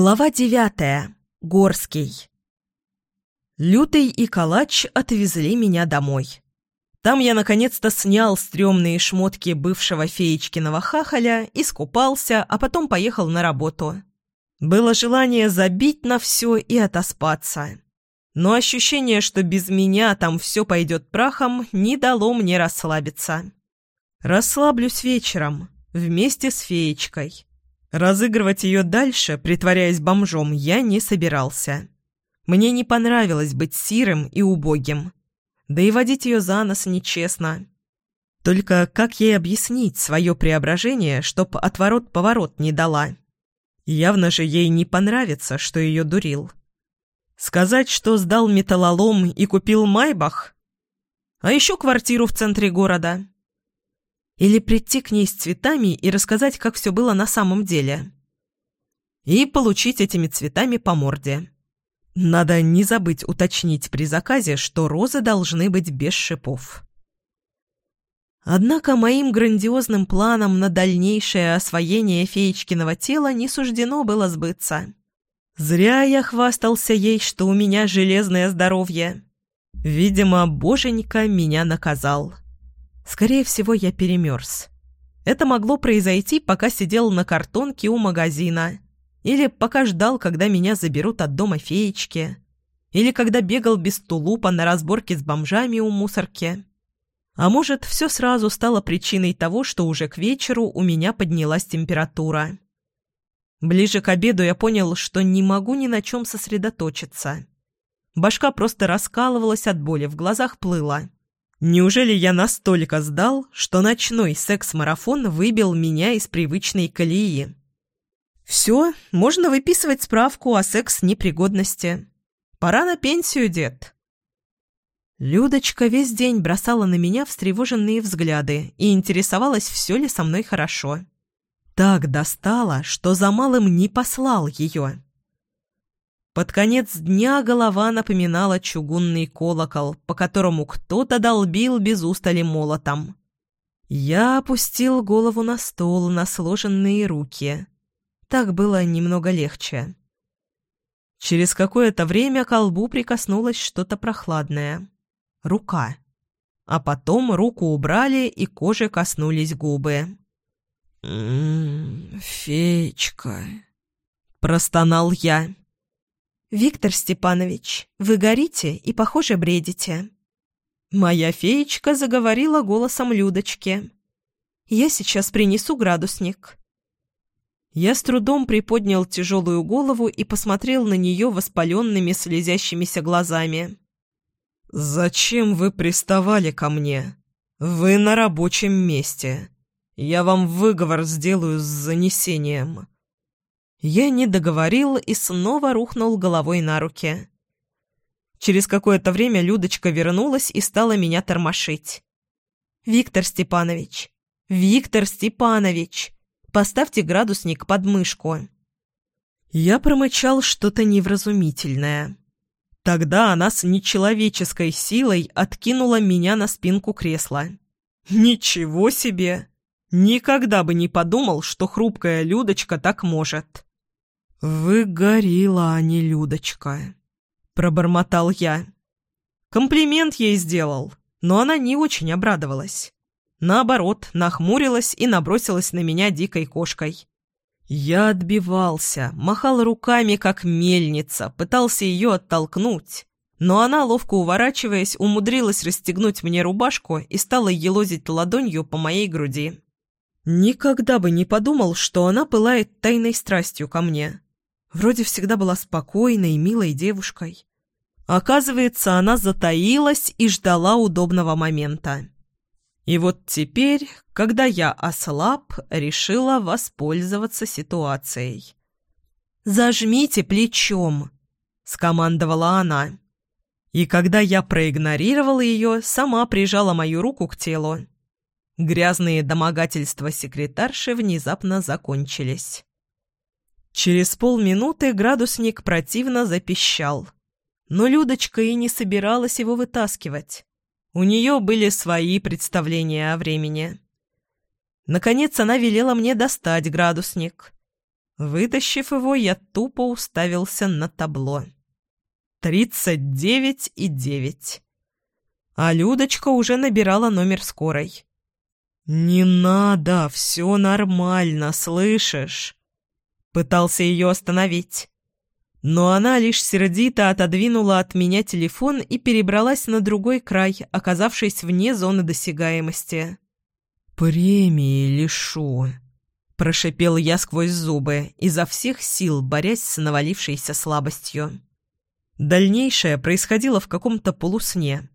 Глава девятая. Горский. Лютый и Калач отвезли меня домой. Там я наконец-то снял стрёмные шмотки бывшего феечкиного хахаля, искупался, а потом поехал на работу. Было желание забить на все и отоспаться. Но ощущение, что без меня там все пойдет прахом, не дало мне расслабиться. Расслаблюсь вечером, вместе с феечкой. Разыгрывать ее дальше, притворяясь бомжом, я не собирался. Мне не понравилось быть сирым и убогим. Да и водить ее за нос нечестно. Только как ей объяснить свое преображение, чтоб отворот-поворот не дала? Явно же ей не понравится, что ее дурил. Сказать, что сдал металлолом и купил майбах? А еще квартиру в центре города. Или прийти к ней с цветами и рассказать, как все было на самом деле. И получить этими цветами по морде. Надо не забыть уточнить при заказе, что розы должны быть без шипов. Однако моим грандиозным планам на дальнейшее освоение феечкиного тела не суждено было сбыться. Зря я хвастался ей, что у меня железное здоровье. Видимо, боженька меня наказал. Скорее всего, я перемерз. Это могло произойти, пока сидел на картонке у магазина. Или пока ждал, когда меня заберут от дома феечки. Или когда бегал без тулупа на разборке с бомжами у мусорки. А может, все сразу стало причиной того, что уже к вечеру у меня поднялась температура. Ближе к обеду я понял, что не могу ни на чем сосредоточиться. Башка просто раскалывалась от боли, в глазах плыла. Неужели я настолько сдал, что ночной секс-марафон выбил меня из привычной колеи? Все, можно выписывать справку о секс-непригодности. Пора на пенсию, дед. Людочка весь день бросала на меня встревоженные взгляды и интересовалась, все ли со мной хорошо. Так достала, что за малым не послал ее. Под конец дня голова напоминала чугунный колокол, по которому кто-то долбил без устали молотом. Я опустил голову на стол, на сложенные руки. Так было немного легче. Через какое-то время к колбу прикоснулось что-то прохладное. Рука. А потом руку убрали, и коже коснулись губы. «М-м, феечка», — простонал я. «Виктор Степанович, вы горите и, похоже, бредите». Моя феечка заговорила голосом Людочки. «Я сейчас принесу градусник». Я с трудом приподнял тяжелую голову и посмотрел на нее воспаленными слезящимися глазами. «Зачем вы приставали ко мне? Вы на рабочем месте. Я вам выговор сделаю с занесением». Я не договорил и снова рухнул головой на руки. Через какое-то время Людочка вернулась и стала меня тормошить. «Виктор Степанович! Виктор Степанович! Поставьте градусник под мышку!» Я промычал что-то невразумительное. Тогда она с нечеловеческой силой откинула меня на спинку кресла. «Ничего себе! Никогда бы не подумал, что хрупкая Людочка так может!» «Вы горила, а не Людочка», — пробормотал я. Комплимент ей сделал, но она не очень обрадовалась. Наоборот, нахмурилась и набросилась на меня дикой кошкой. Я отбивался, махал руками, как мельница, пытался ее оттолкнуть. Но она, ловко уворачиваясь, умудрилась расстегнуть мне рубашку и стала елозить ладонью по моей груди. Никогда бы не подумал, что она пылает тайной страстью ко мне. Вроде всегда была спокойной, милой девушкой. Оказывается, она затаилась и ждала удобного момента. И вот теперь, когда я ослаб, решила воспользоваться ситуацией. «Зажмите плечом», — скомандовала она. И когда я проигнорировал ее, сама прижала мою руку к телу. Грязные домогательства секретарши внезапно закончились. Через полминуты градусник противно запищал. Но Людочка и не собиралась его вытаскивать. У нее были свои представления о времени. Наконец она велела мне достать градусник. Вытащив его, я тупо уставился на табло. Тридцать девять и девять. А Людочка уже набирала номер скорой. «Не надо, все нормально, слышишь?» Пытался ее остановить. Но она лишь сердито отодвинула от меня телефон и перебралась на другой край, оказавшись вне зоны досягаемости. «Премии лишу», — прошипел я сквозь зубы, изо всех сил борясь с навалившейся слабостью. Дальнейшее происходило в каком-то полусне.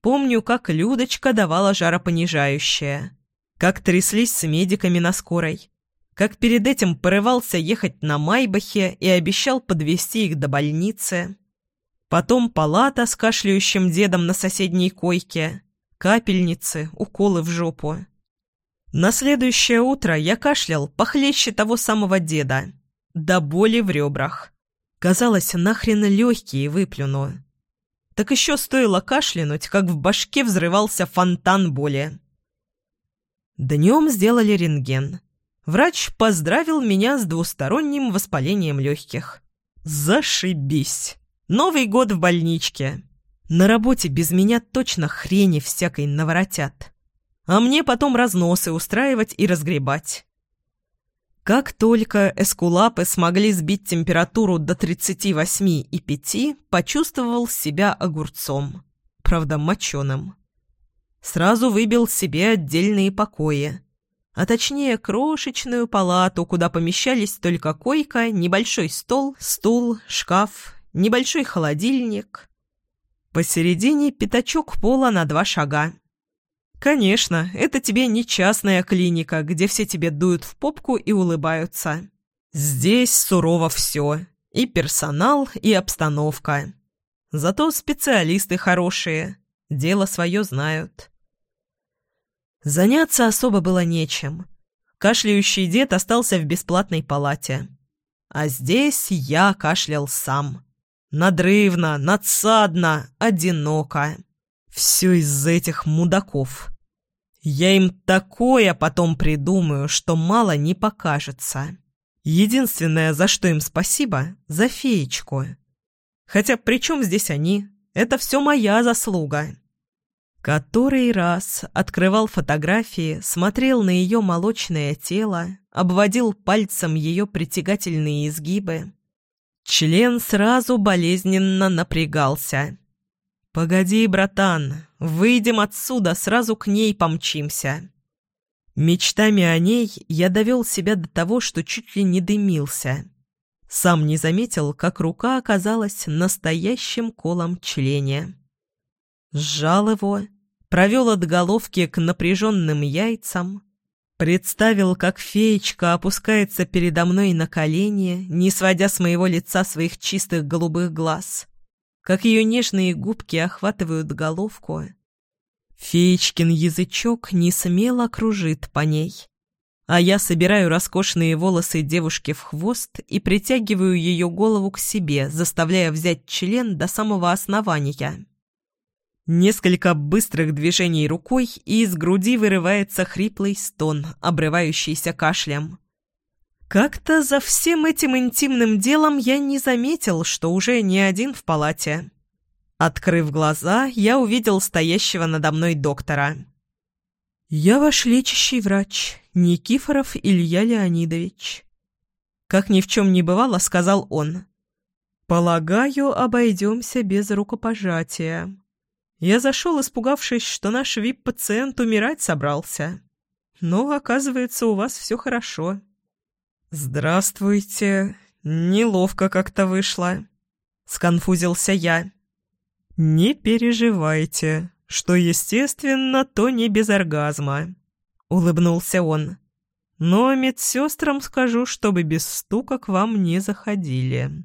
Помню, как Людочка давала жаропонижающее как тряслись с медиками на скорой, как перед этим порывался ехать на Майбахе и обещал подвести их до больницы. Потом палата с кашляющим дедом на соседней койке, капельницы, уколы в жопу. На следующее утро я кашлял похлеще того самого деда, до боли в ребрах. Казалось, нахрен легкие выплюну. Так еще стоило кашлянуть, как в башке взрывался фонтан боли. Днем сделали рентген. Врач поздравил меня с двусторонним воспалением легких. Зашибись! Новый год в больничке. На работе без меня точно хрени всякой наворотят. А мне потом разносы устраивать и разгребать. Как только эскулапы смогли сбить температуру до 38,5, почувствовал себя огурцом. Правда, моченым сразу выбил себе отдельные покои, а точнее крошечную палату, куда помещались только койка, небольшой стол, стул, шкаф, небольшой холодильник. Посередине пятачок пола на два шага. Конечно, это тебе не частная клиника, где все тебе дуют в попку и улыбаются. Здесь сурово все. И персонал, и обстановка. Зато специалисты хорошие. Дело свое знают. Заняться особо было нечем. Кашляющий дед остался в бесплатной палате. А здесь я кашлял сам. Надрывно, надсадно, одиноко. Все из-за этих мудаков. Я им такое потом придумаю, что мало не покажется. Единственное, за что им спасибо, за феечку. Хотя при чем здесь они? Это все моя заслуга. Который раз открывал фотографии, смотрел на ее молочное тело, обводил пальцем ее притягательные изгибы. Член сразу болезненно напрягался. «Погоди, братан, выйдем отсюда, сразу к ней помчимся». Мечтами о ней я довел себя до того, что чуть ли не дымился. Сам не заметил, как рука оказалась настоящим колом члене. Сжал его провел от головки к напряженным яйцам, представил, как феечка опускается передо мной на колени, не сводя с моего лица своих чистых голубых глаз, как ее нежные губки охватывают головку. Феечкин язычок не смело кружит по ней, а я собираю роскошные волосы девушки в хвост и притягиваю ее голову к себе, заставляя взять член до самого основания. Несколько быстрых движений рукой, и из груди вырывается хриплый стон, обрывающийся кашлем. Как-то за всем этим интимным делом я не заметил, что уже не один в палате. Открыв глаза, я увидел стоящего надо мной доктора. «Я ваш лечащий врач, Никифоров Илья Леонидович». Как ни в чем не бывало, сказал он. «Полагаю, обойдемся без рукопожатия». Я зашел, испугавшись, что наш вип-пациент умирать собрался. Но, оказывается, у вас все хорошо. «Здравствуйте. Неловко как-то вышло», — сконфузился я. «Не переживайте. Что естественно, то не без оргазма», — улыбнулся он. «Но медсестрам скажу, чтобы без стука к вам не заходили».